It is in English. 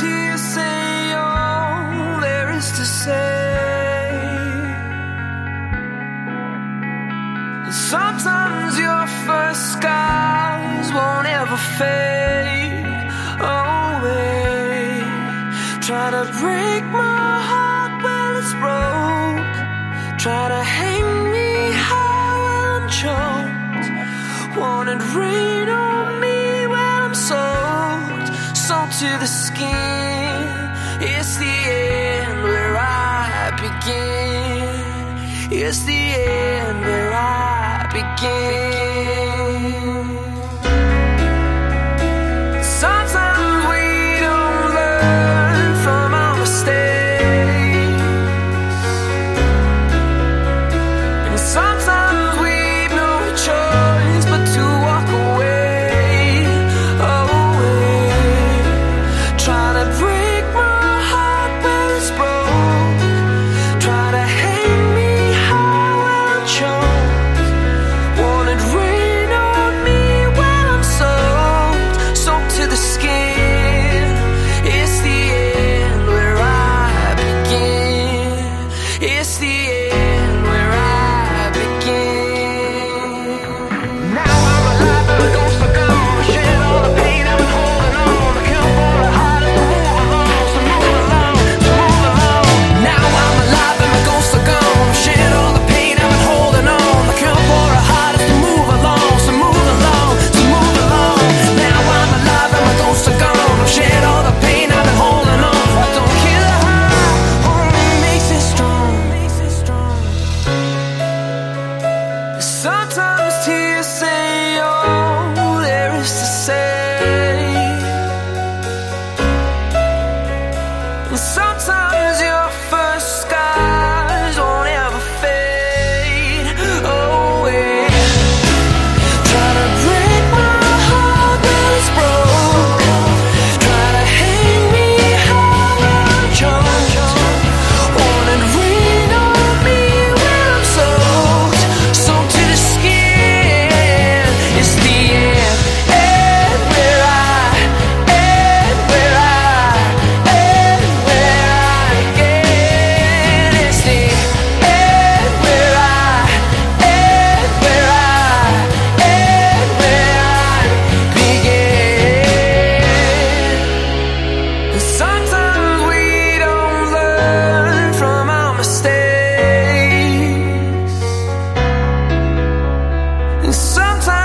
here say all there is to say. Sometimes your first scars won't ever fade away. Try to break my heart while it's broke. Try to hang me high while I'm choked. Wanted rain to the skin. It's the end where I begin. It's the end where I begin. day. So sometimes